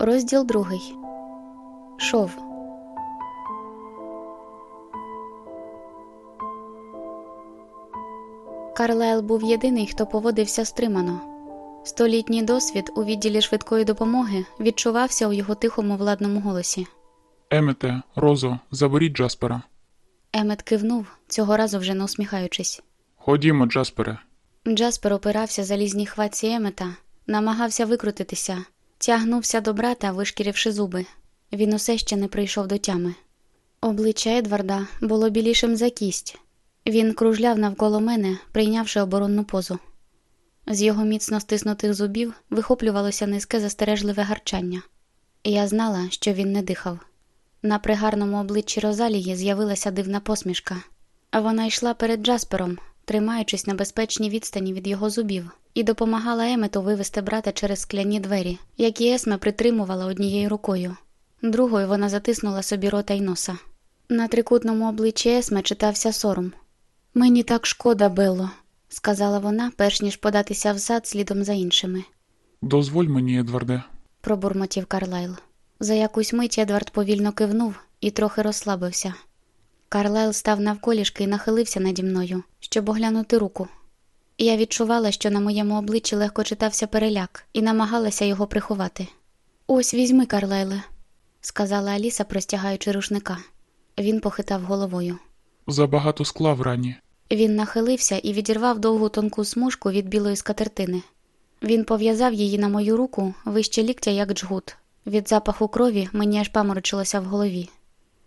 Розділ другий. Шов. Карлайл був єдиний, хто поводився стримано. Столітній досвід у відділі швидкої допомоги відчувався у його тихому владному голосі. Емете, Розо, заберіть Джаспера. Емет кивнув, цього разу вже не усміхаючись. Ходімо, Джаспере. Джаспер опирався залізній хватці Емета, намагався викрутитися, тягнувся до брата, вишкіривши зуби. Він усе ще не прийшов до тями. Обличчя Едварда було білішим за кість. Він кружляв навколо мене, прийнявши оборонну позу. З його міцно стиснутих зубів вихоплювалося низьке застережливе гарчання. Я знала, що він не дихав. На пригарному обличчі Розалії з'явилася дивна посмішка, вона йшла перед Джаспером, тримаючись на безпечній відстані від його зубів, і допомагала Емету вивести брата через скляні двері, які Есме притримувала однією рукою. Другою вона затиснула собі рота й носа. На трикутному обличчі Есме читався сором. Мені так шкода, Белло, сказала вона, перш ніж податися взад слідом за іншими. Дозволь мені, Едварде. пробурмотів Карлайл. За якусь мить Едвард повільно кивнув і трохи розслабився. Карлайл став навколішки і нахилився наді мною, щоб оглянути руку. Я відчувала, що на моєму обличчі легко читався переляк, і намагалася його приховати. Ось візьми, Карлайле, сказала Аліса, простягаючи рушника. Він похитав головою. Забагато скла в рані. Він нахилився і відірвав довгу тонку смужку від білої скатертини. Він пов'язав її на мою руку вище ліктя, як джгут. Від запаху крові мені аж паморочилося в голові.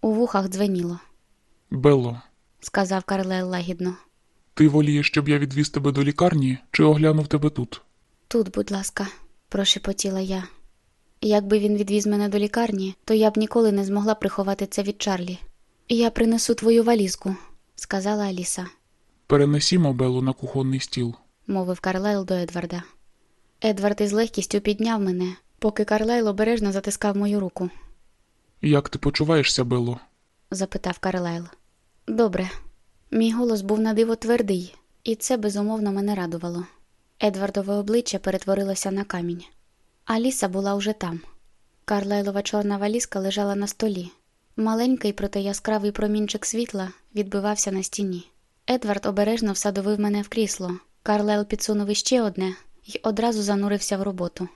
У вухах дзвеніло, Белло, сказав Карлайл лагідно. ти волієш, щоб я відвіз тебе до лікарні чи оглянув тебе тут? Тут, будь ласка, прошепотіла я. Якби він відвіз мене до лікарні, то я б ніколи не змогла приховати це від Чарлі. Я принесу твою валізку, сказала Аліса, Перенесімо Беллу на кухонний стіл. мовив Карлайл до Едварда. Едвард із легкістю підняв мене, поки Карлайл обережно затискав мою руку. Як ти почуваєшся, Белло? запитав Карлайл. Добре. Мій голос був на диво твердий, і це безумовно мене радувало. Едвардове обличчя перетворилося на камінь. Аліса була уже там. Карлайлова чорна валізка лежала на столі. Маленький, проте яскравий промінчик світла відбивався на стіні. Едвард обережно всадовив мене в крісло. Карлайл підсунув іще одне і одразу занурився в роботу.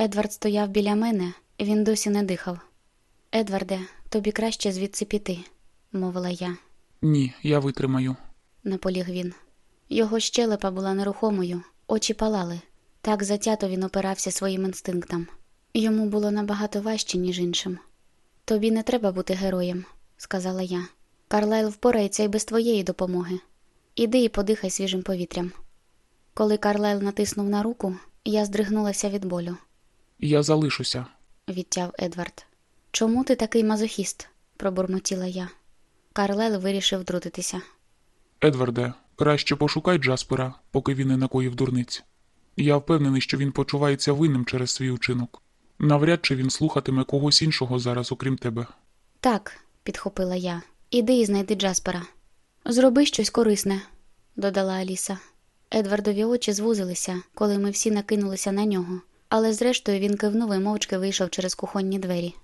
Едвард стояв біля мене, він досі не дихав. Едварде, тобі краще звідси піти, мовила я, Ні, я витримаю. наполіг він. Його щелепа була нерухомою, очі палали. Так затято він опирався своїм інстинктам. Йому було набагато важче, ніж іншим. Тобі не треба бути героєм, сказала я. Карлайл впорається і без твоєї допомоги. Іди і подихай свіжим повітрям. Коли Карлайл натиснув на руку, я здригнулася від болю, Я залишуся. відтяв Едвард. Чому ти такий мазохіст? пробурмотіла я. Карлайл вирішив втрутитися. Едварде, краще пошукай Джаспера, поки він не накоїв дурниць. Я впевнений, що він почувається винним через свій учинок. Навряд чи він слухатиме когось іншого зараз, окрім тебе. Так, підхопила я. Іди і знайди Джаспера. Зроби щось корисне, додала Аліса. Едвардові очі звузилися, коли ми всі накинулися на нього, але зрештою він кивнув і мовчки вийшов через кухонні двері.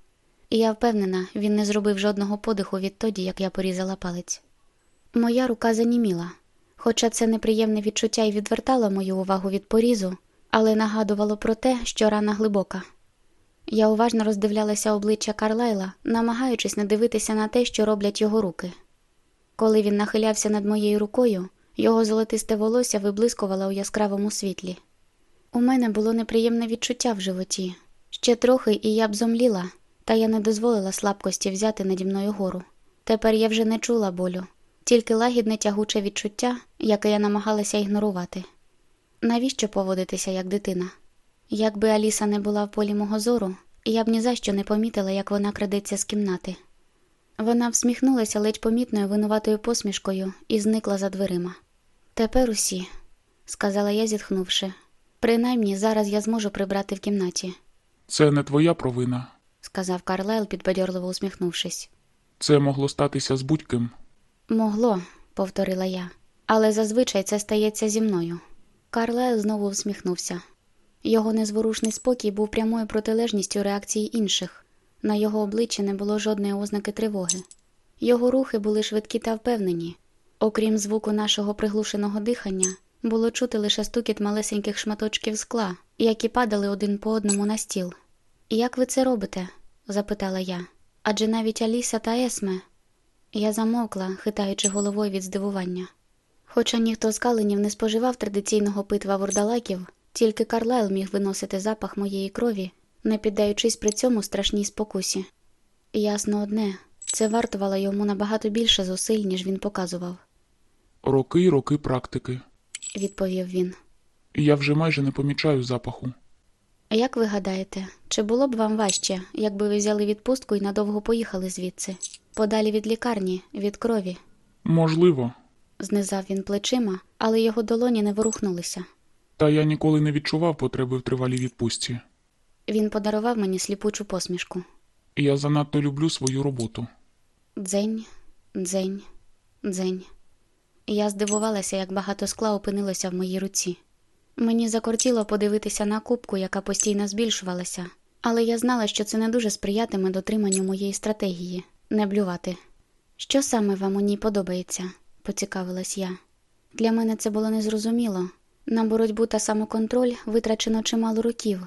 І я впевнена, він не зробив жодного подиху відтоді, як я порізала палець. Моя рука заніміла, хоча це неприємне відчуття й відвертало мою увагу від порізу, але нагадувало про те, що рана глибока. Я уважно роздивлялася обличчя Карлайла, намагаючись не дивитися на те, що роблять його руки. Коли він нахилявся над моєю рукою, його золотисте волосся виблискувало у яскравому світлі. У мене було неприємне відчуття в животі. Ще трохи, і я б зомліла, та я не дозволила слабкості взяти наді мною гору. Тепер я вже не чула болю, тільки лагідне тягуче відчуття, яке я намагалася ігнорувати. Навіщо поводитися як дитина? Якби Аліса не була в полі мого зору, я б ні за що не помітила, як вона крадеться з кімнати. Вона всміхнулася ледь помітною винуватою посмішкою і зникла за дверима. Тепер усі, сказала я, зітхнувши. Принаймні зараз я зможу прибрати в кімнаті, Це не твоя провина. Сказав Карлайл, підбадьорливо усміхнувшись. Це могло статися з будь-ким. Могло, повторила я, але зазвичай це стається зі мною. Карлайл знову усміхнувся. Його незворушний спокій був прямою протилежністю реакції інших. На його обличчі не було жодної ознаки тривоги. Його рухи були швидкі та впевнені. Окрім звуку нашого приглушеного дихання, було чути лише стукіт малесеньких шматочків скла, які падали один по одному на стіл. Як ви це робите? Запитала я. Адже навіть Аліса та Есме. Я замовкла, хитаючи головою від здивування. Хоча ніхто з каленів не споживав традиційного питва вурдалаків, тільки Карлайл міг виносити запах моєї крові, не піддаючись при цьому страшній спокусі. Ясно одне, це вартувало йому набагато більше зусиль, ніж він показував, Роки й роки практики. відповів він. Я вже майже не помічаю запаху. Як ви гадаєте, чи було б вам важче, якби ви взяли відпустку і надовго поїхали звідси, подалі від лікарні, від крові? Можливо, Знизав він плечима, але його долоні не ворухнулися. та я ніколи не відчував потреби в тривалій відпустці. Він подарував мені сліпучу посмішку. Я занадто люблю свою роботу. Дзень, дзень, дзень. Я здивувалася, як багато скла опинилося в моїй руці. Мені закортіло подивитися на кубку, яка постійно збільшувалася, але я знала, що це не дуже сприятиме дотриманню моєї стратегії не блювати. Що саме вам у ній подобається? поцікавилась я. Для мене це було незрозуміло. На боротьбу та самоконтроль витрачено чимало років,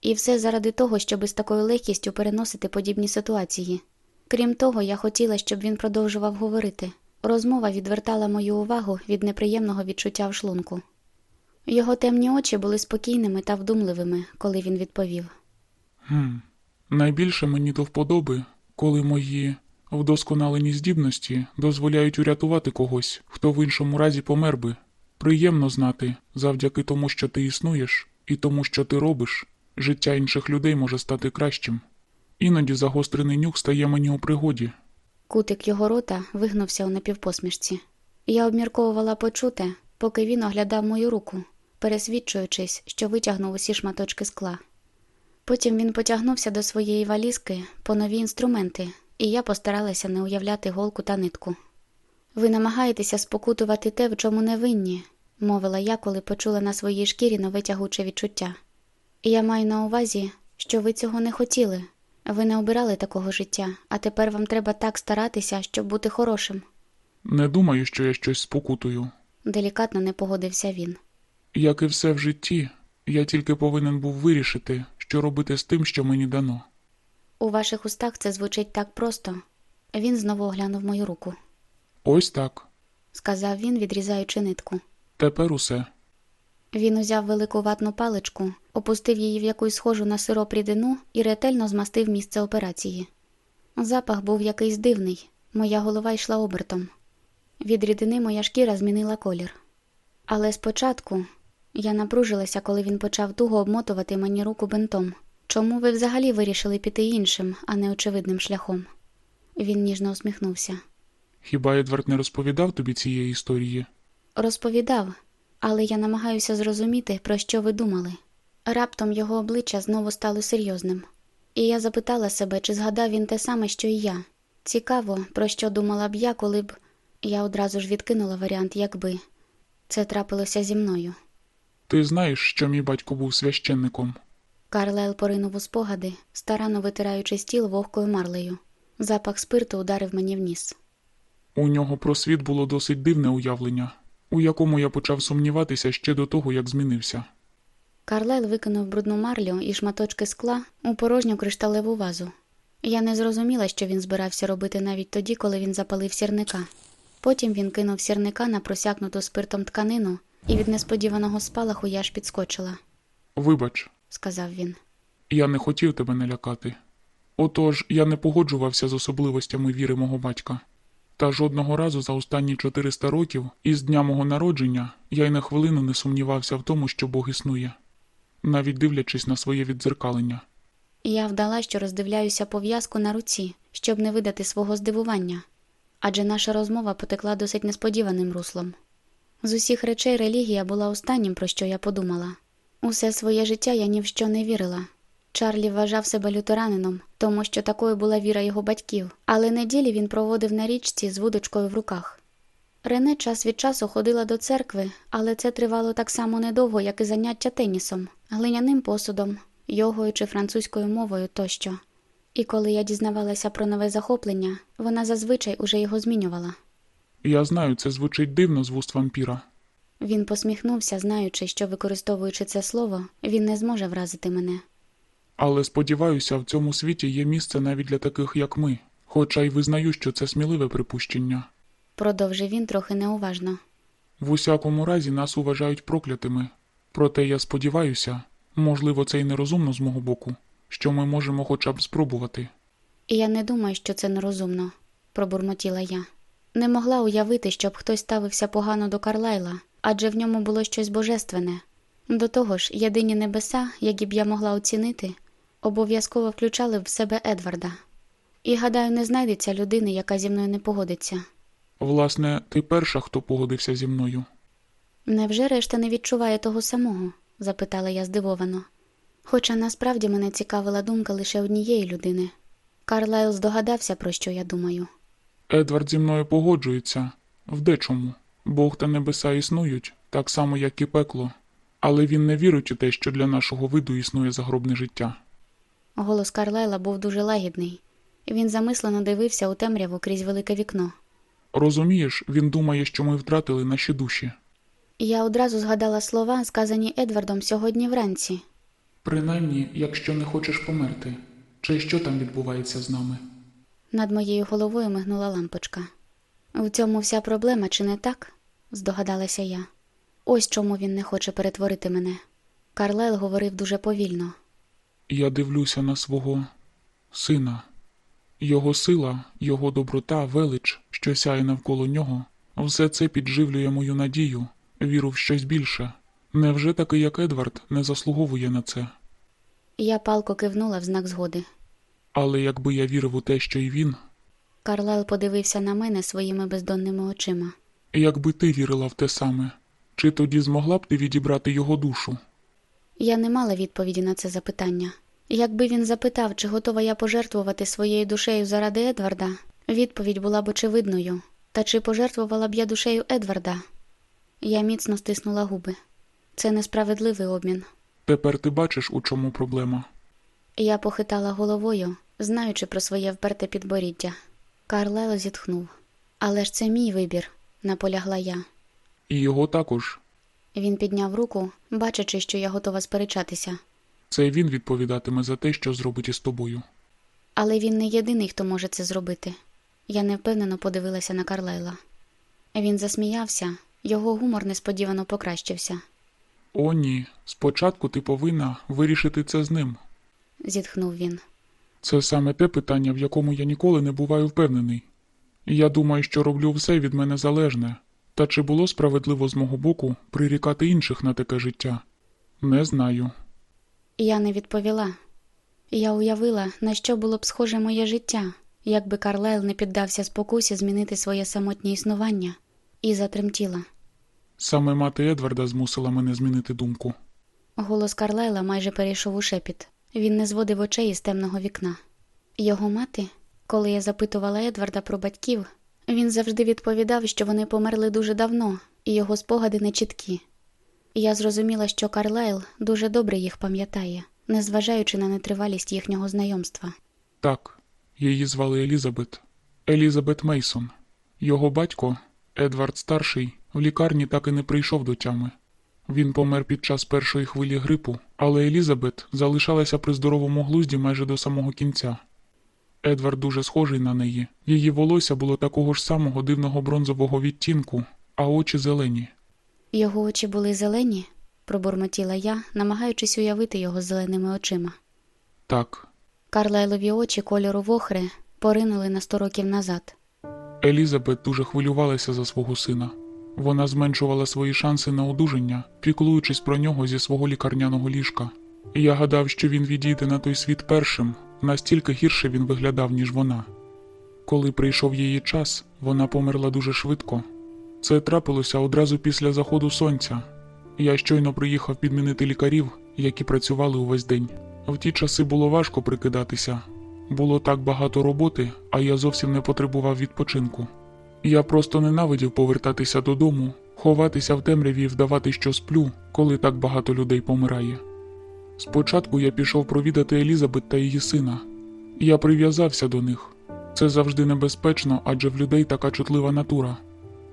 і все заради того, щоб з такою легкістю переносити подібні ситуації. Крім того, я хотіла, щоб він продовжував говорити. Розмова відвертала мою увагу від неприємного відчуття в шлунку. Його темні очі були спокійними та вдумливими, коли він відповів. Хм. Найбільше мені до вподоби, коли мої вдосконалені здібності дозволяють урятувати когось, хто в іншому разі помер би. Приємно знати, завдяки тому, що ти існуєш, і тому, що ти робиш, життя інших людей може стати кращим. Іноді загострений нюх стає мені у пригоді. Кутик його рота вигнувся у напівпосмішці. Я обмірковувала почуте, поки він оглядав мою руку, пересвідчуючись, що витягнув усі шматочки скла. Потім він потягнувся до своєї валізки по нові інструменти, і я постаралася не уявляти голку та нитку. Ви намагаєтеся спокутувати те, в чому не винні, мовила я, коли почула на своїй шкірі нове тягуче відчуття. Я маю на увазі, що ви цього не хотіли. Ви не обирали такого життя, а тепер вам треба так старатися, щоб бути хорошим. Не думаю, що я щось спокутую. Делікатно не погодився він. Як і все в житті, я тільки повинен був вирішити, що робити з тим, що мені дано. У ваших устах це звучить так просто. Він знову оглянув мою руку, Ось так. сказав він, відрізаючи нитку. Тепер усе. Він узяв велику ватну паличку, опустив її в якусь схожу на сироп рідину і ретельно змастив місце операції. Запах був якийсь дивний, моя голова йшла обертом. Від рідини моя шкіра змінила колір. Але спочатку я напружилася, коли він почав туго обмотувати мені руку бинтом. Чому ви взагалі вирішили піти іншим, а не очевидним шляхом? Він ніжно усміхнувся. Хіба Едвард не розповідав тобі цієї історії? Розповідав, але я намагаюся зрозуміти, про що ви думали. Раптом його обличчя знову стало серйозним, і я запитала себе, чи згадав він те саме, що і я. Цікаво, про що думала б я, коли б я одразу ж відкинула варіант, якби це трапилося зі мною. Ти знаєш, що мій батько був священником. Карлайл поринув у спогади, старанно витираючи стіл вогкою марлею. Запах спирту ударив мені в ніс. У нього про світ було досить дивне уявлення, у якому я почав сумніватися ще до того, як змінився. Карлайл викинув брудну марлю і шматочки скла у порожню кришталеву вазу. Я не зрозуміла, що він збирався робити навіть тоді, коли він запалив сірника. Потім він кинув сірника на просякнуту спиртом тканину, і від несподіваного спалаху я ж підскочила, Вибач, сказав він. я не хотів тебе налякати. Отож, я не погоджувався з особливостями віри мого батька. Та жодного разу за останні 400 років, із дня мого народження, я й на хвилину не сумнівався в тому, що Бог існує, навіть дивлячись на своє віддзеркалення. Я вдала, що роздивляюся пов'язку на руці, щоб не видати свого здивування, адже наша розмова потекла досить несподіваним руслом. З усіх речей релігія була останнім, про що я подумала. Усе своє життя я ні в що не вірила. Чарлі вважав себе лютеранином, тому що такою була віра його батьків, але неділі він проводив на річці з вудочкою в руках. Рене час від часу ходила до церкви, але це тривало так само недовго, як і заняття тенісом, глиняним посудом, йогою чи французькою мовою тощо. І коли я дізнавалася про нове захоплення, вона зазвичай уже його змінювала. Я знаю, це звучить дивно з вуст вампіра. Він посміхнувся, знаючи, що, використовуючи це слово, він не зможе вразити мене. Але сподіваюся, в цьому світі є місце навіть для таких, як ми, хоча й визнаю, що це сміливе припущення. Продовжив він трохи неуважно. В усякому разі нас вважають проклятими. Проте я сподіваюся, можливо, це й нерозумно з мого боку, що ми можемо хоча б спробувати. Я не думаю, що це нерозумно, пробурмотіла я. Не могла уявити, щоб хтось ставився погано до Карлайла, адже в ньому було щось божественне. До того ж, єдині небеса, які б я могла оцінити, обов'язково включали в себе Едварда. І гадаю, не знайдеться людини, яка зі мною не погодиться. Власне, ти перша, хто погодився зі мною. Невже решта не відчуває того самого? запитала я здивовано. Хоча насправді мене цікавила думка лише однієї людини. Карлайл здогадався, про що я думаю. Едвард зі мною погоджується в дечому. Бог та небеса існують, так само, як і пекло, але він не вірить у те, що для нашого виду існує загробне життя. Голос Карлайла був дуже лагідний. Він замислено дивився у темряву крізь велике вікно. Розумієш, він думає, що ми втратили наші душі. Я одразу згадала слова, сказані Едвардом сьогодні вранці. Принаймні, якщо не хочеш померти, чи що там відбувається з нами? Над моєю головою мигнула лампочка. В цьому вся проблема, чи не так? здогадалася я. Ось чому він не хоче перетворити мене. Карлайл говорив дуже повільно. Я дивлюся на свого сина. Його сила, його доброта, велич, що сяє навколо нього, все це підживлює мою надію, віру в щось більше. Невже такий, як Едвард, не заслуговує на це? Я палко кивнула в знак згоди. Але якби я вірив у те, що й він, Карлайл подивився на мене своїми бездонними очима. якби ти вірила в те саме, чи тоді змогла б ти відібрати його душу? Я не мала відповіді на це запитання. Якби він запитав, чи готова я пожертвувати своєю душею заради Едварда, відповідь була б очевидною. Та чи пожертвувала б я душею Едварда? Я міцно стиснула губи. Це несправедливий обмін. Тепер ти бачиш, у чому проблема. Я похитала головою, знаючи про своє вперте підборіддя. Карлайло зітхнув. Але ж це мій вибір, наполягла я. І його також. Він підняв руку, бачачи, що я готова сперечатися. Це він відповідатиме за те, що зробить із тобою. Але він не єдиний, хто може це зробити. Я невпевнено подивилася на Карлайла. Він засміявся, його гумор несподівано покращився. О, ні, спочатку ти повинна вирішити це з ним. Зітхнув він. Це саме те питання, в якому я ніколи не буваю впевнений. Я думаю, що роблю все від мене залежне, та чи було справедливо з мого боку прирікати інших на таке життя? Не знаю. Я не відповіла. Я уявила, на що було б схоже моє життя, якби Карлайл не піддався спокусі змінити своє самотнє існування, і затремтіла. Саме мати Едварда змусила мене змінити думку. Голос Карлайла майже перейшов у шепіт. Він не зводив очей із темного вікна. Його мати, коли я запитувала Едварда про батьків, він завжди відповідав, що вони померли дуже давно, і його спогади нечіткі. Я зрозуміла, що Карлайл дуже добре їх пам'ятає, незважаючи на нетривалість їхнього знайомства. Так, її звали Елізабет. Елізабет Мейсон. Його батько, Едвард Старший, в лікарні так і не прийшов до тями. Він помер під час першої хвилі грипу, але Елізабет залишалася при здоровому глузді майже до самого кінця. Едвард дуже схожий на неї. Її волосся було такого ж самого дивного бронзового відтінку, а очі зелені. Його очі були зелені, пробурмотіла я, намагаючись уявити його зеленими очима. Так, Карлайлові очі кольору вохри поринули на сто років назад. Елізабет дуже хвилювалася за свого сина. Вона зменшувала свої шанси на одужання, піклуючись про нього зі свого лікарняного ліжка. Я гадав, що він відійде на той світ першим, настільки гірше він виглядав, ніж вона. Коли прийшов її час, вона померла дуже швидко. Це трапилося одразу після заходу сонця. Я щойно приїхав підмінити лікарів, які працювали увесь день. В ті часи було важко прикидатися. Було так багато роботи, а я зовсім не потребував відпочинку. Я просто ненавидів повертатися додому, ховатися в темряві і вдавати, що сплю, коли так багато людей помирає. Спочатку я пішов провідати Елізабет та її сина. Я прив'язався до них. Це завжди небезпечно, адже в людей така чутлива натура.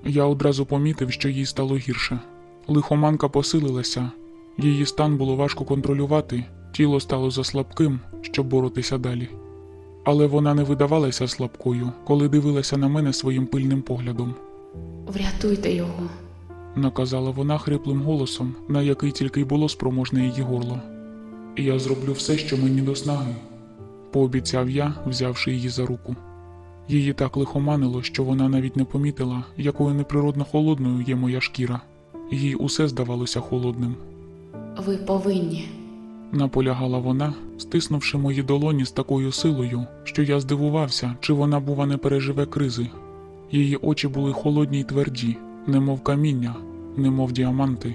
Я одразу помітив, що їй стало гірше. Лихоманка посилилася, її стан було важко контролювати, тіло стало заслабким, щоб боротися далі. Але вона не видавалася слабкою, коли дивилася на мене своїм пильним поглядом. Врятуйте його. Наказала вона хриплим голосом, на який тільки й було спроможне її горло. Я зроблю все, що мені до снаги, пообіцяв я, взявши її за руку. Її так лихоманило, що вона навіть не помітила, якою неприродно холодною є моя шкіра. Їй усе здавалося холодним. Ви повинні. Наполягала вона, стиснувши мої долоні з такою силою, що я здивувався, чи вона, бува, не переживе кризи. Її очі були холодні й тверді, немов каміння, немов діаманти.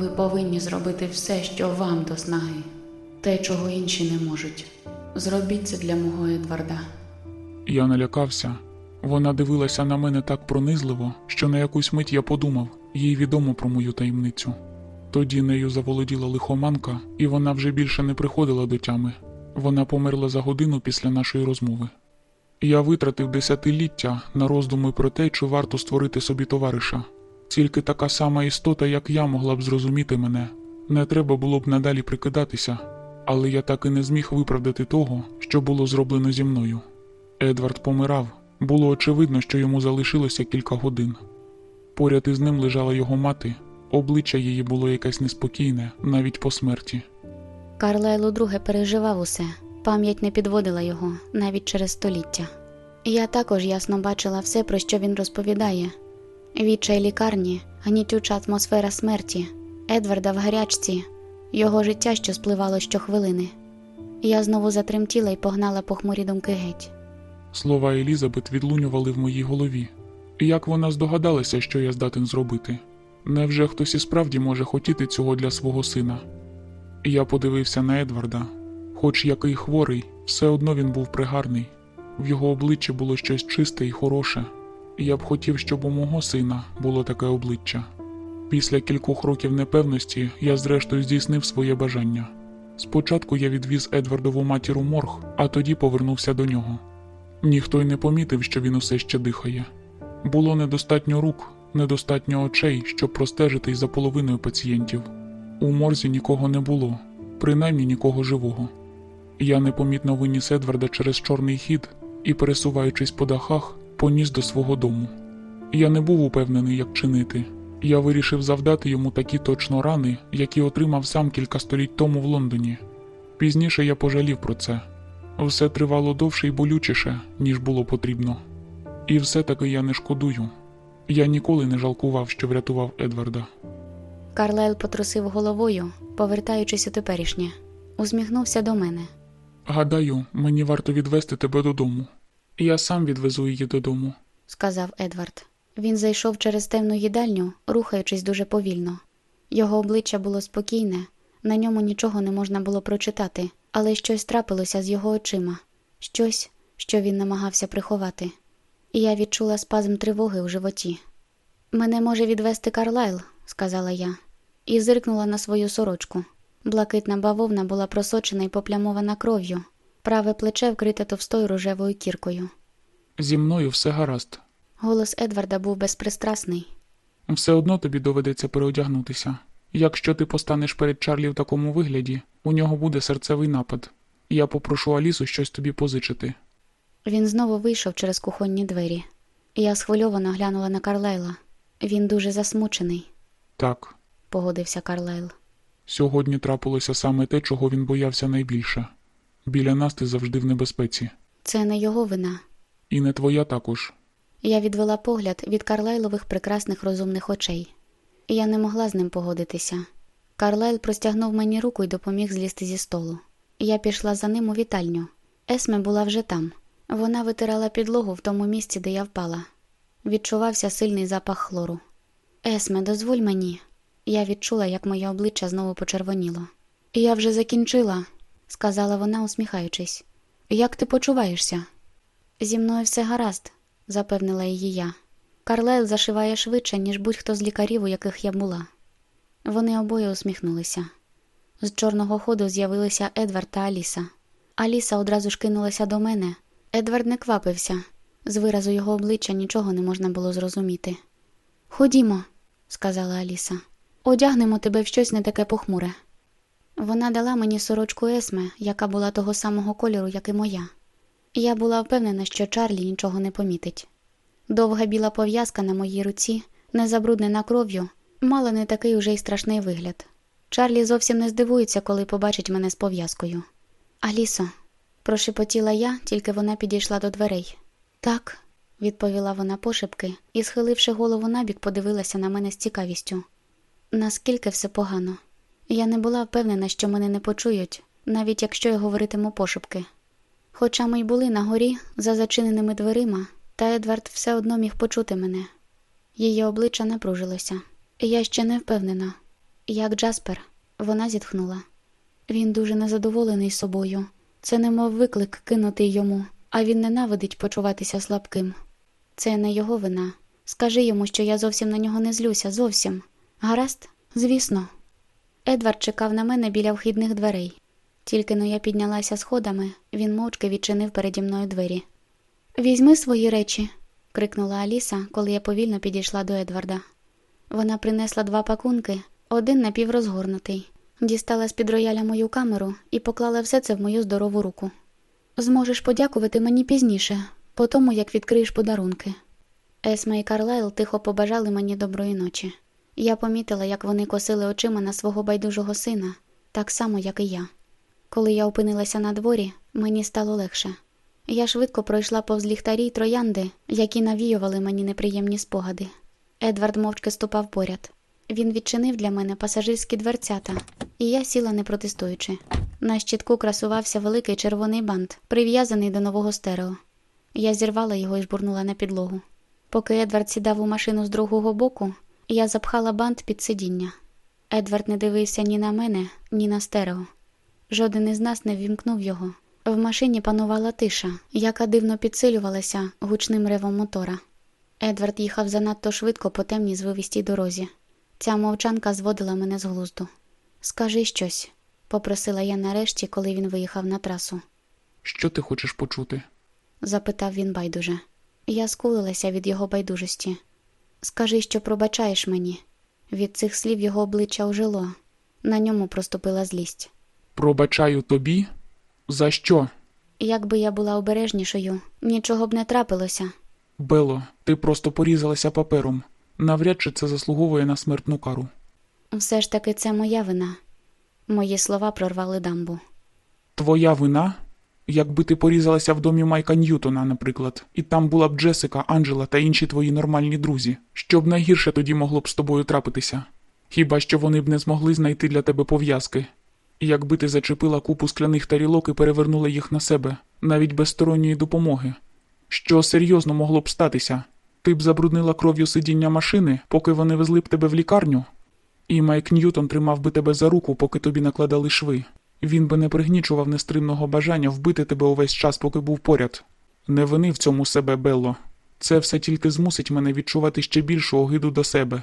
Ви повинні зробити все, що вам до снаги, те, чого інші не можуть. Зробіть це для мого Едварда. Я налякався. Вона дивилася на мене так пронизливо, що на якусь мить я подумав, їй відомо про мою таємницю. Тоді нею заволоділа лихоманка, і вона вже більше не приходила до тями. Вона померла за годину після нашої розмови. Я витратив десятиліття на роздуми про те, чи варто створити собі товариша. Тільки така сама істота, як я, могла б зрозуміти мене. Не треба було б надалі прикидатися, але я так і не зміг виправдати того, що було зроблено зі мною. Едвард помирав. Було очевидно, що йому залишилося кілька годин. Поряд із ним лежала його мати, обличчя її було якесь неспокійне, навіть по смерті. Карлайло друге переживав усе, пам'ять не підводила його навіть через століття. Я також ясно бачила все, про що він розповідає: відчай лікарні, гнітюча атмосфера смерті, Едварда в гарячці, його життя, що спливало щохвилини. Я знову затремтіла і погнала похмурі думки геть. Слова Елізабет відлунювали в моїй голові. Як вона здогадалася, що я здатен зробити? Невже хтось і справді може хотіти цього для свого сина? Я подивився на Едварда. Хоч який хворий, все одно він був пригарний. В його обличчі було щось чисте і хороше. Я б хотів, щоб у мого сина було таке обличчя. Після кількох років непевності я зрештою здійснив своє бажання. Спочатку я відвіз Едвардову матір у морг, а тоді повернувся до нього. Ніхто й не помітив, що він усе ще дихає. Було недостатньо рук, недостатньо очей, щоб простежити й за половиною пацієнтів. У морзі нікого не було, принаймні нікого живого. Я непомітно виніс Едварда через чорний хід і, пересуваючись по дахах, поніс до свого дому. Я не був упевнений, як чинити. Я вирішив завдати йому такі точно рани, які отримав сам кілька століть тому в Лондоні. Пізніше я пожалів про це. Все тривало довше і болючіше, ніж було потрібно. І все-таки я не шкодую. Я ніколи не жалкував, що врятував Едварда. Карлайл потрусив головою, повертаючись у теперішнє, усміхнувся до мене. Гадаю, мені варто відвести тебе додому. Я сам відвезу її додому. сказав Едвард. Він зайшов через темну їдальню, рухаючись дуже повільно. Його обличчя було спокійне, на ньому нічого не можна було прочитати, але щось трапилося з його очима, щось, що він намагався приховати. Я відчула спазм тривоги у животі. Мене може відвести Карлайл, сказала я, і зиркнула на свою сорочку. Блакитна бавовна була просочена і поплямована кров'ю, праве плече вкрите товстою рожевою кіркою. Зі мною все гаразд. Голос Едварда був безпристрасний. Все одно тобі доведеться переодягнутися. Якщо ти постанеш перед Чарлі в такому вигляді, у нього буде серцевий напад. Я попрошу Алісу щось тобі позичити. Він знову вийшов через кухонні двері. Я схвильовано глянула на Карлайла. Він дуже засмучений, Так, погодився Карлайл. сьогодні трапилося саме те, чого він боявся найбільше. Біля нас ти завжди в небезпеці. Це не його вина. І не твоя також. Я відвела погляд від Карлайлових прекрасних розумних очей. Я не могла з ним погодитися. Карлайл простягнув мені руку і допоміг злізти зі столу. Я пішла за ним у вітальню. Есме була вже там. Вона витирала підлогу в тому місці, де я впала. Відчувався сильний запах хлору. Есме, дозволь мені. Я відчула, як моє обличчя знову почервоніло. Я вже закінчила, сказала вона, усміхаючись. Як ти почуваєшся? Зі мною все гаразд, запевнила її я. Карлайл зашиває швидше, ніж будь-хто з лікарів, у яких я була. Вони обоє усміхнулися. З чорного ходу з'явилися Едвард та Аліса. Аліса одразу ж кинулася до мене. Едвард не квапився. З виразу його обличчя нічого не можна було зрозуміти. Ходімо, сказала Аліса. Одягнемо тебе в щось не таке похмуре. Вона дала мені сорочку Есме, яка була того самого кольору, як і моя. Я була впевнена, що Чарлі нічого не помітить. Довга біла пов'язка на моїй руці, не забруднена кров'ю, мала не такий уже й страшний вигляд. Чарлі зовсім не здивується, коли побачить мене з пов'язкою. Алісо, прошепотіла я, тільки вона підійшла до дверей. Так, відповіла вона пошепки і, схиливши голову набік, подивилася на мене з цікавістю. Наскільки все погано. Я не була впевнена, що мене не почують, навіть якщо я говоритиму пошепки. Хоча ми й були на горі за зачиненими дверима, та Едвард все одно міг почути мене. Її обличчя напружилося. Я ще не впевнена. Як Джаспер, вона зітхнула. Він дуже незадоволений собою. Це немов виклик кинутий йому, а він ненавидить почуватися слабким. Це не його вина. Скажи йому, що я зовсім на нього не злюся, зовсім. Гаразд? Звісно. Едвард чекав на мене біля вхідних дверей. Тільки но я піднялася сходами, він мовчки відчинив переді мною двері. Візьми свої речі, крикнула Аліса, коли я повільно підійшла до Едварда. Вона принесла два пакунки, один напіврозгорнутий, дістала з під рояля мою камеру і поклала все це в мою здорову руку. Зможеш подякувати мені пізніше, по тому як відкриєш подарунки. Есма і Карлайл тихо побажали мені доброї ночі. Я помітила, як вони косили очима на свого байдужого сина, так само, як і я. Коли я опинилася на дворі, мені стало легше. Я швидко пройшла повз ліхтарі й троянди, які навіювали мені неприємні спогади. Едвард мовчки ступав поряд. Він відчинив для мене пасажирські дверцята, і я сіла не протестуючи. На щитку красувався великий червоний бант, прив'язаний до нового стерео. Я зірвала його і жбурнула на підлогу. Поки Едвард сідав у машину з другого боку, я запхала бант під сидіння. Едвард не дивився ні на мене, ні на стерео. Жоден із нас не ввімкнув його. В машині панувала тиша, яка дивно підсилювалася гучним ревом мотора. Едвард їхав занадто швидко по темній звивістій дорозі. Ця мовчанка зводила мене з глузду. Скажи щось, попросила я нарешті, коли він виїхав на трасу. Що ти хочеш почути? запитав він байдуже. Я скулилася від його байдужості. Скажи, що пробачаєш мені. Від цих слів його обличчя ожило. На ньому проступила злість. Пробачаю тобі? За що? Якби я була обережнішою, нічого б не трапилося. Бело, ти просто порізалася папером. Навряд чи це заслуговує на смертну кару. Все ж таки це моя вина. Мої слова прорвали дамбу. Твоя вина? Якби ти порізалася в домі Майка Ньютона, наприклад, і там була б Джесика, Анджела та інші твої нормальні друзі, що б найгірше тоді могло б з тобою трапитися? Хіба що вони б не змогли знайти для тебе пов'язки? І Якби ти зачепила купу скляних тарілок і перевернула їх на себе, навіть без сторонньої допомоги. Що серйозно могло б статися? Ти б забруднила кров'ю сидіння машини, поки вони везли б тебе в лікарню? І Майк Ньютон тримав би тебе за руку, поки тобі накладали шви. Він би не пригнічував нестримного бажання вбити тебе увесь час, поки був поряд. Не вини в цьому себе, Белло. Це все тільки змусить мене відчувати ще більшу огиду до себе.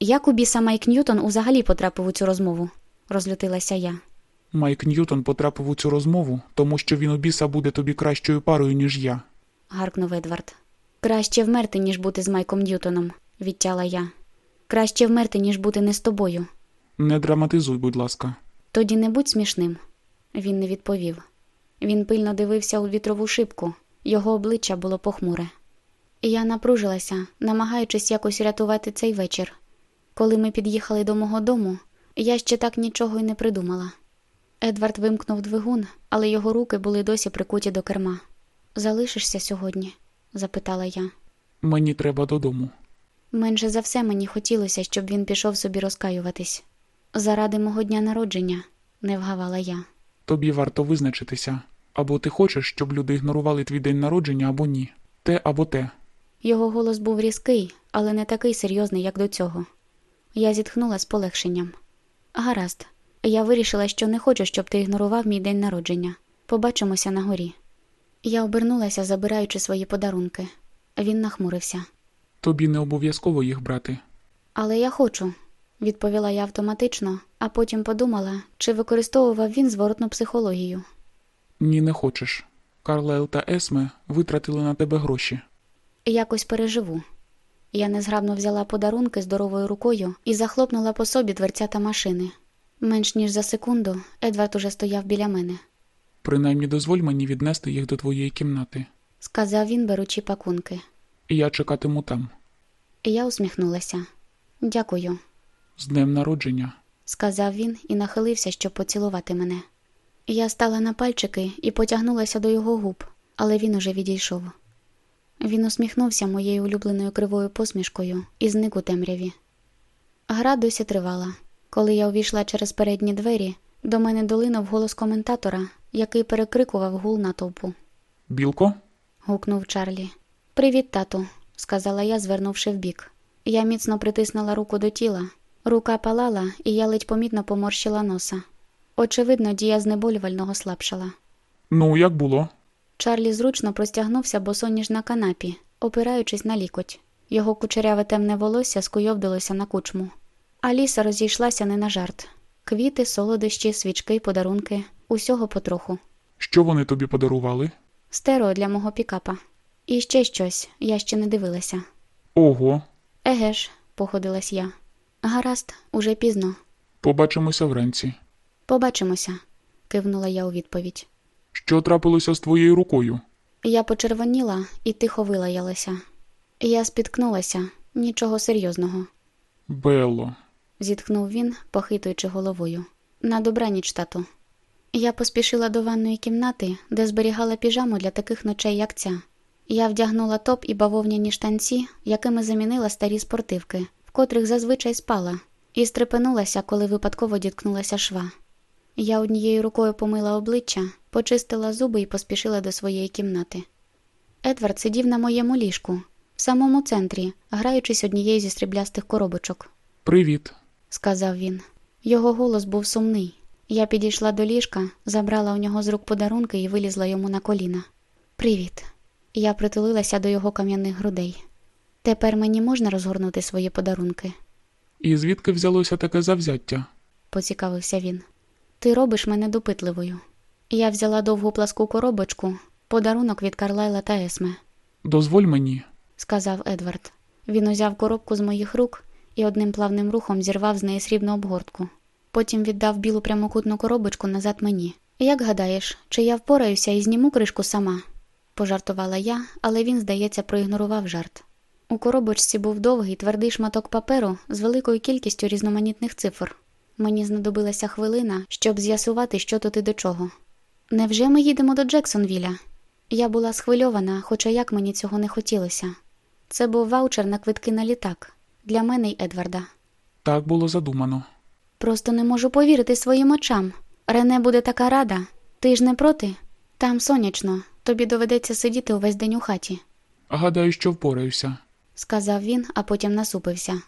Як у біса Майк Ньютон узагалі потрапив у цю розмову? розлютилася я. Майк Ньютон потрапив у цю розмову, тому що він у біса буде тобі кращою парою, ніж я. гаркнув Едвард. Краще вмерти, ніж бути з Майком Ньютоном, відтяла я. Краще вмерти, ніж бути не з тобою. Не драматизуй, будь ласка. Тоді не будь смішним. Він не відповів. Він пильно дивився у вітрову шибку, його обличчя було похмуре. Я напружилася, намагаючись якось рятувати цей вечір. Коли ми під'їхали до мого дому, я ще так нічого й не придумала. Едвард вимкнув двигун, але його руки були досі прикуті до керма. Залишишся сьогодні? Запитала я. Мені треба додому. Менше за все мені хотілося, щоб він пішов собі розкаюватись. Заради мого дня народження, не вгавала я. Тобі варто визначитися. Або ти хочеш, щоб люди ігнорували твій день народження, або ні. Те або те. Його голос був різкий, але не такий серйозний, як до цього. Я зітхнула з полегшенням. Гаразд, я вирішила, що не хочу, щоб ти ігнорував мій день народження. Побачимося на горі. Я обернулася, забираючи свої подарунки. Він нахмурився. Тобі не обов'язково їх брати. Але я хочу, відповіла я автоматично, а потім подумала, чи використовував він зворотну психологію. Ні, не хочеш. Карлайл та Есме витратили на тебе гроші. Якось переживу. Я незграбно взяла подарунки здоровою рукою і захлопнула по собі дверцята машини. Менш ніж за секунду Едвард уже стояв біля мене. Принаймні дозволь мені віднести їх до твоєї кімнати. Сказав він, беручи пакунки. Я чекатиму там. Я усміхнулася. Дякую, З днем народження. сказав він і нахилився, щоб поцілувати мене. Я стала на пальчики і потягнулася до його губ, але він уже відійшов. Він усміхнувся моєю улюбленою кривою посмішкою і зник у темряві. Гра досі тривала. Коли я увійшла через передні двері, до мене долинув голос коментатора, який перекрикував гул натовпу. Білко? гукнув Чарлі. Привіт, тату, сказала я, звернувши вбік. Я міцно притиснула руку до тіла. Рука палала, і я ледь помітно поморщила носа. Очевидно, дія знеболювального слабшала. Ну, як було? Чарлі зручно простягнувся босоніж на канапі, опираючись на лікоть. Його кучеряве темне волосся скуйовдилося на кучму. Аліса розійшлася не на жарт. Квіти, солодощі, свічки, подарунки усього потроху. Що вони тобі подарували? Стерео для мого пікапа. І ще щось, я ще не дивилася. Ого, Еге ж, походилась я. Гаразд, уже пізно. побачимося вранці. Побачимося, кивнула я у відповідь. Що трапилося з твоєю рукою? Я почервоніла і тихо вилаялася. Я спіткнулася, нічого серйозного, Белло. Зітхнув він, похитуючи головою. На добраніч, тату. Я поспішила до ванної кімнати, де зберігала піжаму для таких ночей, як ця. Я вдягнула топ і бавовняні штанці, якими замінила старі спортивки, в котрих зазвичай спала, і стрепенулася, коли випадково діткнулася шва. Я однією рукою помила обличчя, почистила зуби і поспішила до своєї кімнати. Едвард сидів на моєму ліжку, в самому центрі, граючись однією зі сріблястих коробочок, Привіт. Сказав він. Його голос був сумний. Я підійшла до ліжка, забрала у нього з рук подарунки і вилізла йому на коліна. Привіт. Я притулилася до його кам'яних грудей. Тепер мені можна розгорнути свої подарунки, І звідки взялося таке завзяття? поцікавився він. Ти робиш мене допитливою. Я взяла довгу пласку коробочку, подарунок від Карлайла та Есме. Дозволь мені. сказав Едвард. Він узяв коробку з моїх рук і одним плавним рухом зірвав з неї срібну обгортку. Потім віддав білу прямокутну коробочку назад мені. Як гадаєш, чи я впораюся і зніму кришку сама? пожартувала я, але він, здається, проігнорував жарт. У коробочці був довгий твердий шматок паперу з великою кількістю різноманітних цифр. Мені знадобилася хвилина, щоб з'ясувати, що тут і до чого. Невже ми їдемо до Джексонвіля? Я була схвильована, хоча як мені цього не хотілося. Це був ваучер на квитки на літак для мене й Едварда. Так було задумано. Просто не можу повірити своїм очам. Рене буде така рада. Ти ж не проти? Там сонячно, тобі доведеться сидіти увесь день у хаті, Гадаю, що впораюся. сказав він, а потім насупився.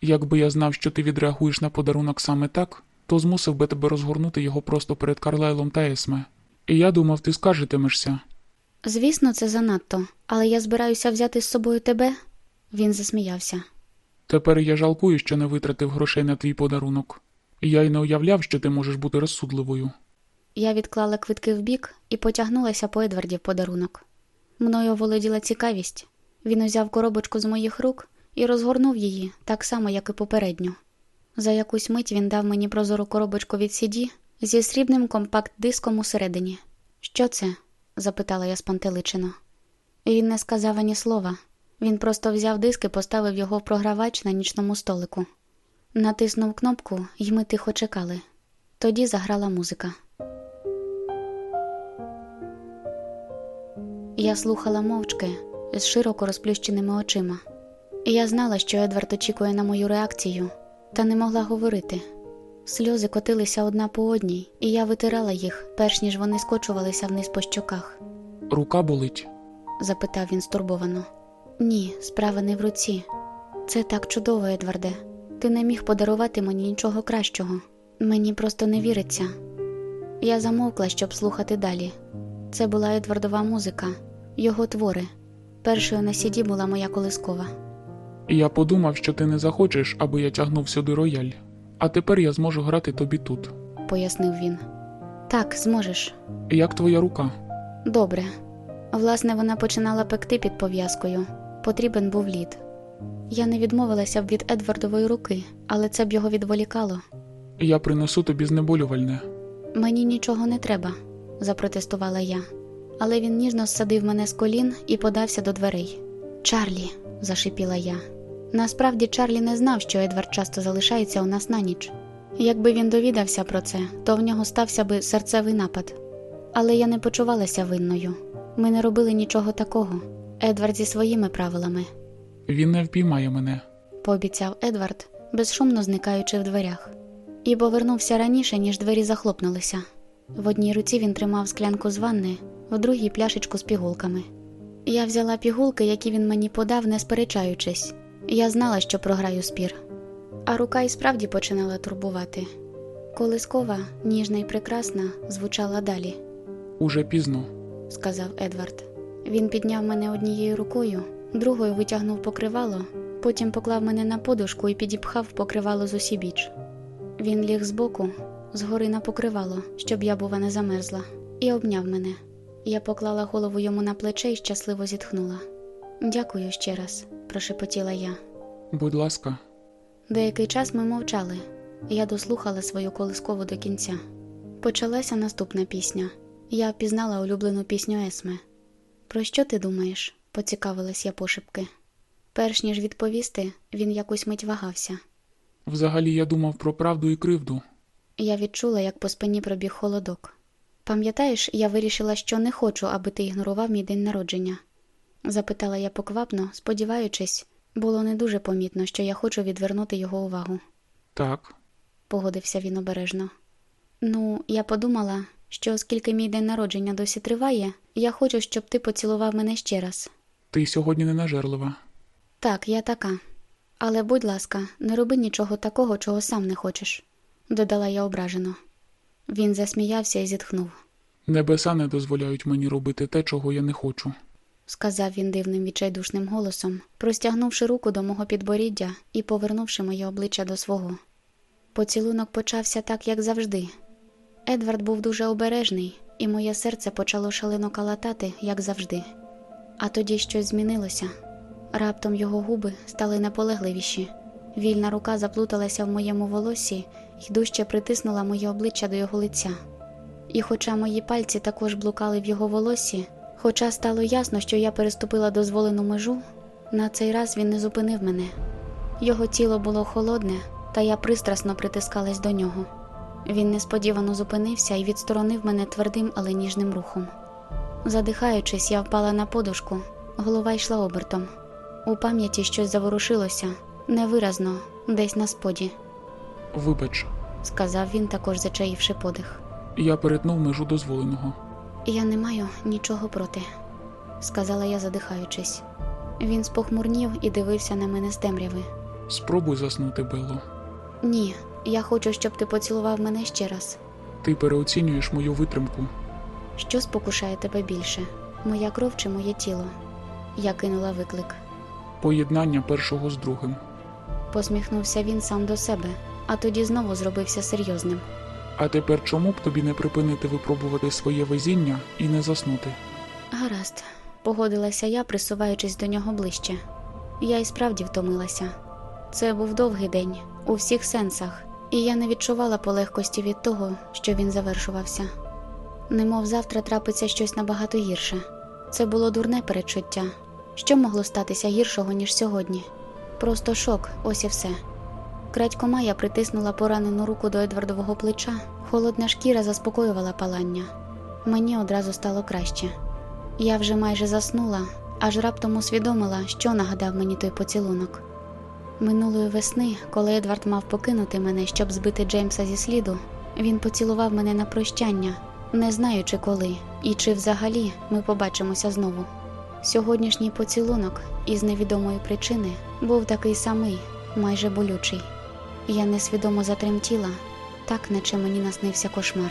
Якби я знав, що ти відреагуєш на подарунок саме так, то змусив би тебе розгорнути його просто перед Карлайлом та Есме. І я думав, ти скаржитимешся. Звісно, це занадто, але я збираюся взяти з собою тебе. Він засміявся. Тепер я жалкую, що не витратив грошей на твій подарунок. Я й не уявляв, що ти можеш бути розсудливою. Я відклала квитки вбік і потягнулася по Едварді в подарунок. Мною оволоділа цікавість. Він узяв коробочку з моїх рук і розгорнув її, так само, як і попередню. За якусь мить він дав мені прозору коробочку від CD зі срібним компакт-диском усередині. Що це? запитала я спантеличено. Він не сказав ані слова. Він просто взяв диск і поставив його в програвач на нічному столику. Натиснув кнопку, і ми тихо чекали. Тоді заграла музика. Я слухала мовчки з широко розплющеними очима. Я знала, що Едвард очікує на мою реакцію, та не могла говорити. Сльози котилися одна по одній, і я витирала їх, перш ніж вони скочувалися вниз по щоках. Рука болить. запитав він стурбовано. Ні, справа не в руці. Це так чудово, Едварде. Ти не міг подарувати мені нічого кращого. Мені просто не віриться. Я замовкла, щоб слухати далі. Це була Едвардова музика, його твори. Першою на сіді була моя колискова. Я подумав, що ти не захочеш, аби я тягнув сюди рояль. А тепер я зможу грати тобі тут. пояснив він. Так, зможеш. Як твоя рука? Добре. Власне, вона починала пекти під пов'язкою. Потрібен був лід. Я не відмовилася б від Едвардової руки, але це б його відволікало. Я принесу тобі знеболювальне. Мені нічого не треба, запротестувала я. Але він ніжно ссадив мене з колін і подався до дверей. Чарлі, зашипіла я. Насправді Чарлі не знав, що Едвард часто залишається у нас на ніч. Якби він довідався про це, то в нього стався би серцевий напад. Але я не почувалася винною. Ми не робили нічого такого. Едвард зі своїми правилами, Він не впіймає мене. пообіцяв Едвард, безшумно зникаючи в дверях, і повернувся раніше, ніж двері захлопнулися. В одній руці він тримав склянку з ванни, в другій пляшечку з пігулками. Я взяла пігулки, які він мені подав, не сперечаючись. Я знала, що програю спір. А рука і справді починала турбувати. Колискова, ніжна і прекрасна, звучала далі, Уже пізно. сказав Едвард. Він підняв мене однією рукою, другою витягнув покривало, потім поклав мене на подушку і підіпхав покривало з усібіч. Він ліг збоку, згори на покривало, щоб я, бува, не замерзла, і обняв мене. Я поклала голову йому на плече і щасливо зітхнула. Дякую ще раз, прошепотіла я. Будь ласка, Деякий час ми мовчали. Я дослухала свою колискову до кінця. Почалася наступна пісня. Я впізнала улюблену пісню Есме. Про що ти думаєш? поцікавилась я пошепки. Перш ніж відповісти, він якусь мить вагався. взагалі я думав про правду і кривду. Я відчула, як по спині пробіг холодок. Пам'ятаєш, я вирішила, що не хочу, аби ти ігнорував мій день народження? запитала я поквапно, сподіваючись, було не дуже помітно, що я хочу відвернути його увагу. Так, погодився він обережно. Ну, я подумала, що оскільки мій день народження досі триває, я хочу, щоб ти поцілував мене ще раз. ти сьогодні не нажерлива. Так, я така. Але, будь ласка, не роби нічого такого, чого сам не хочеш, додала я ображено. Він засміявся і зітхнув. Небеса не дозволяють мені робити те, чого я не хочу. сказав він дивним відчайдушним голосом, простягнувши руку до мого підборіддя і повернувши моє обличчя до свого. Поцілунок почався так, як завжди. Едвард був дуже обережний, і моє серце почало шалено калатати, як завжди. А тоді щось змінилося. Раптом його губи стали наполегливіші. Вільна рука заплуталася в моєму волосі і дужче притиснула моє обличчя до його лиця. І хоча мої пальці також блукали в його волосі, хоча стало ясно, що я переступила дозволену межу, на цей раз він не зупинив мене. Його тіло було холодне, та я пристрасно притискалась до нього. Він несподівано зупинився і відсторонив мене твердим, але ніжним рухом. Задихаючись, я впала на подушку, голова йшла обертом. У пам'яті щось заворушилося, невиразно, десь на споді, Вибач, сказав він, також зачаївши подих. я перетнув межу дозволеного. Я не маю нічого проти, сказала я, задихаючись. Він спохмурнів і дивився на мене з темряви. Спробуй заснути, Белло. Ні, я хочу, щоб ти поцілував мене ще раз. Ти переоцінюєш мою витримку. Що спокушає тебе більше? Моя кров чи моє тіло? Я кинула виклик. Поєднання першого з другим. Посміхнувся він сам до себе, а тоді знову зробився серйозним. А тепер чому б тобі не припинити випробувати своє везіння і не заснути? Гаразд, погодилася я, присуваючись до нього ближче. Я і справді втомилася. Це був довгий день у всіх сенсах, і я не відчувала полегкості від того, що він завершувався. Немов завтра трапиться щось набагато гірше. Це було дурне передчуття. Що могло статися гіршого, ніж сьогодні? Просто шок, ось і все. Крадькома я притиснула поранену руку до Едвардового плеча, холодна шкіра заспокоювала палання. Мені одразу стало краще. Я вже майже заснула, аж раптом усвідомила, що нагадав мені той поцілунок. Минулої весни, коли Едвард мав покинути мене, щоб збити Джеймса зі сліду, він поцілував мене на прощання, не знаючи коли і чи взагалі ми побачимося знову. Сьогоднішній поцілунок із невідомої причини був такий самий, майже болючий. Я несвідомо затремтіла, так наче мені наснився кошмар.